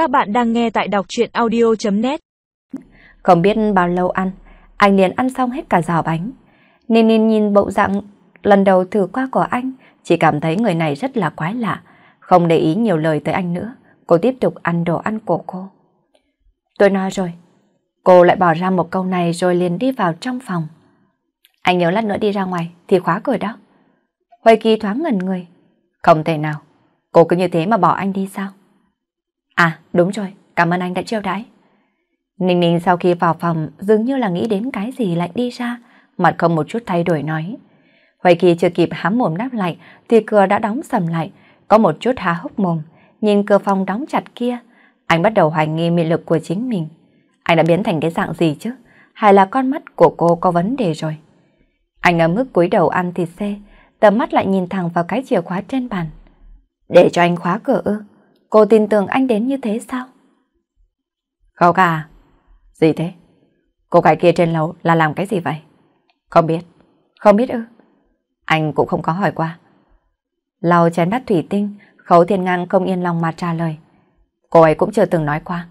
Các bạn đang nghe tại đọc chuyện audio.net Không biết bao lâu ăn, anh liền ăn xong hết cả rào bánh. Nên nên nhìn bộ dạng lần đầu thử qua của anh, chỉ cảm thấy người này rất là quái lạ, không để ý nhiều lời tới anh nữa. Cô tiếp tục ăn đồ ăn của cô. Tôi nói rồi. Cô lại bỏ ra một câu này rồi liền đi vào trong phòng. Anh nhớ lát nữa đi ra ngoài thì khóa cửa đó. Huệ Kỳ thoáng ngẩn người. Không thể nào. Cô cứ như thế mà bỏ anh đi sao? À đúng rồi, cảm ơn anh đã chiêu đãi. Ninh Ninh sau khi vào phòng dường như là nghĩ đến cái gì lại đi ra, mặt không một chút thay đổi nói. Huệ Kỳ chưa kịp hám mồm đáp lại thì cửa đã đóng sầm lại, có một chút há hốc mồm, nhìn cửa phòng đóng chặt kia. Anh bắt đầu hoài nghi mị lực của chính mình. Anh đã biến thành cái dạng gì chứ? Hay là con mắt của cô có vấn đề rồi? Anh ở mức cúi đầu ăn thịt xe, tầm mắt lại nhìn thẳng vào cái chìa khóa trên bàn. Để cho anh khóa cửa ư? Cô tin tưởng anh đến như thế sao? Khâu cả Gì thế? Cô gái kia trên lầu là làm cái gì vậy? Không biết. Không biết ư? Anh cũng không có hỏi qua. Lau chén bát thủy tinh, Khấu Thiên Ngang không yên lòng mà trả lời. Cô ấy cũng chưa từng nói qua.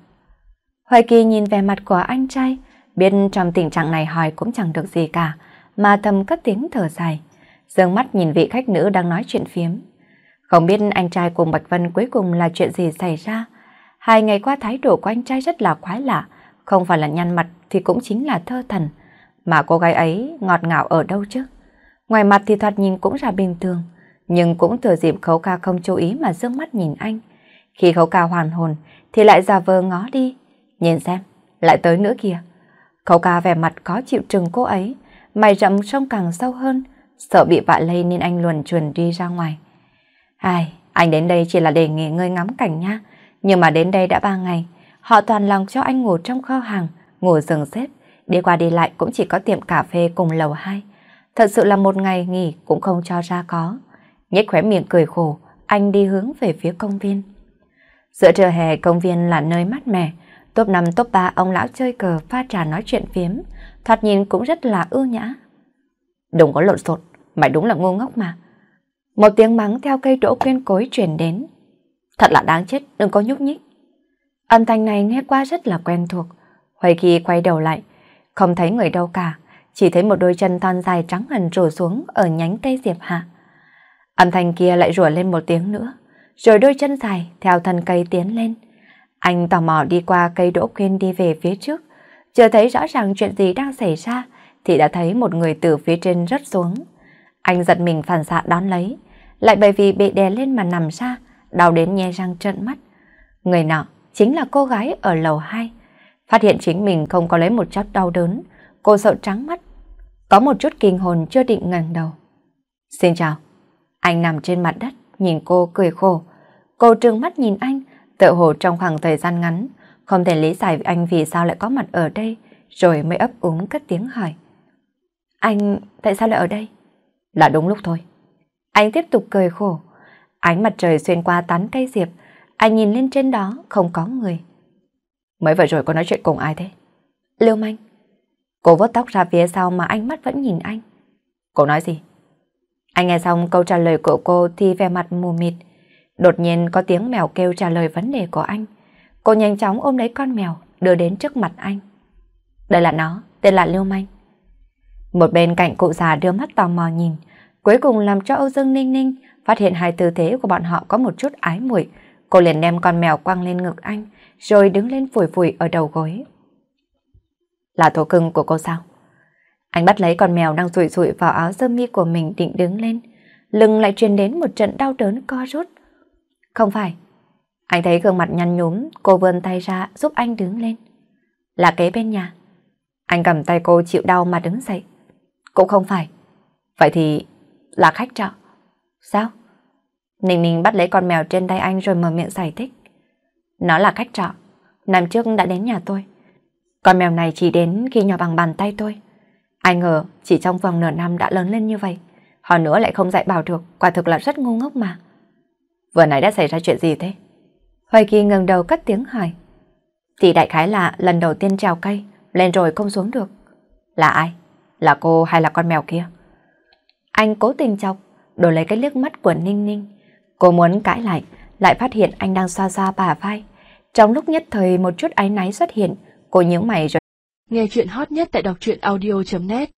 Hoài Kỳ nhìn về mặt của anh trai, biết trong tình trạng này hỏi cũng chẳng được gì cả, mà thầm cất tiếng thở dài. Dương mắt nhìn vị khách nữ đang nói chuyện phiếm. Không biết anh trai cùng Bạch Vân cuối cùng là chuyện gì xảy ra. Hai ngày qua thái độ của anh trai rất là quái lạ, không phải là nhăn mặt thì cũng chính là thơ thần. Mà cô gái ấy ngọt ngào ở đâu chứ? Ngoài mặt thì thoạt nhìn cũng là bình thường, nhưng cũng thừa dịp khấu ca không chú ý mà dương mắt nhìn anh. Khi khấu ca hoàn hồn thì lại giả vờ ngó đi. Nhìn xem, lại tới nữa kìa. Khấu ca vẻ mặt có chịu trừng cô ấy, mày rậm sông càng sâu hơn, sợ bị vạ lây nên anh luồn chuồn đi ra ngoài. Ai, anh đến đây chỉ là để nghỉ ngơi ngắm cảnh nha. Nhưng mà đến đây đã ba ngày, họ toàn lòng cho anh ngủ trong kho hàng, ngủ giường xếp, đi qua đi lại cũng chỉ có tiệm cà phê cùng lầu 2. Thật sự là một ngày nghỉ cũng không cho ra có. Nhếch khóe miệng cười khổ, anh đi hướng về phía công viên. Giữa trưa hè công viên là nơi mát mẻ, top 5 top 3 ông lão chơi cờ pha trà nói chuyện phiếm, thoạt nhìn cũng rất là ưu nhã. Đừng có lộn xộn, mày đúng là ngu ngốc mà. Một tiếng mắng theo cây đỗ quyên cối truyền đến. Thật là đáng chết, đừng có nhúc nhích. Âm thanh này nghe qua rất là quen thuộc. Huệ Kỳ quay đầu lại, không thấy người đâu cả, chỉ thấy một đôi chân thon dài trắng ngần rủ xuống ở nhánh cây diệp hạ. Âm thanh kia lại rủa lên một tiếng nữa, rồi đôi chân dài theo thân cây tiến lên. Anh tò mò đi qua cây đỗ quyên đi về phía trước, chưa thấy rõ ràng chuyện gì đang xảy ra, thì đã thấy một người từ phía trên rớt xuống. Anh giật mình phản xạ đón lấy, lại bởi vì bị đè lên mà nằm ra, đau đến nhe răng trợn mắt. Người nọ chính là cô gái ở lầu 2. Phát hiện chính mình không có lấy một chút đau đớn, cô sợ trắng mắt. Có một chút kinh hồn chưa định ngẩng đầu. Xin chào. Anh nằm trên mặt đất, nhìn cô cười khổ. Cô trừng mắt nhìn anh, tự hồ trong khoảng thời gian ngắn, không thể lý giải anh vì sao lại có mặt ở đây, rồi mới ấp úng cất tiếng hỏi. Anh tại sao lại ở đây? Là đúng lúc thôi. Anh tiếp tục cười khổ. Ánh mặt trời xuyên qua tán cây diệp, anh nhìn lên trên đó không có người. Mới vừa rồi có nói chuyện cùng ai thế? Lưu manh. Cô vớt tóc ra phía sau mà ánh mắt vẫn nhìn anh. Cô nói gì? Anh nghe xong câu trả lời của cô thì vẻ mặt mù mịt. Đột nhiên có tiếng mèo kêu trả lời vấn đề của anh. Cô nhanh chóng ôm lấy con mèo, đưa đến trước mặt anh. Đây là nó, tên là Lưu Manh. Một bên cạnh cụ già đưa mắt tò mò nhìn, cuối cùng làm cho Âu Dương Ninh Ninh phát hiện hai tư thế của bọn họ có một chút ái muội. Cô liền đem con mèo quăng lên ngực anh, rồi đứng lên phủi phủi ở đầu gối. Là thổ cưng của cô sao? Anh bắt lấy con mèo đang rụi rụi vào áo sơ mi của mình định đứng lên. Lưng lại truyền đến một trận đau đớn co rút. Không phải. Anh thấy gương mặt nhăn nhúm, cô vươn tay ra giúp anh đứng lên. Là kế bên nhà. Anh cầm tay cô chịu đau mà đứng dậy. Cũng không phải. Vậy thì là khách trọ. Sao? Ninh Ninh bắt lấy con mèo trên tay anh rồi mở miệng giải thích. Nó là khách trọ. Năm trước đã đến nhà tôi. Con mèo này chỉ đến khi nhỏ bằng bàn tay tôi. Ai ngờ chỉ trong vòng nửa năm đã lớn lên như vậy. Họ nữa lại không dạy bảo được, quả thực là rất ngu ngốc mà. Vừa nãy đã xảy ra chuyện gì thế? Hoài Kỳ ngừng đầu cất tiếng hỏi. Thì đại khái là lần đầu tiên trèo cây, lên rồi không xuống được. Là ai? Là cô hay là con mèo kia? Anh cố tình chọc, đổi lấy cái liếc mắt của Ninh Ninh. Cô muốn cãi lại, lại phát hiện anh đang xoa xoa bà vai. Trong lúc nhất thời một chút áy náy xuất hiện, cô nhíu mày rồi. Nghe chuyện hot nhất tại đọc truyện audio.net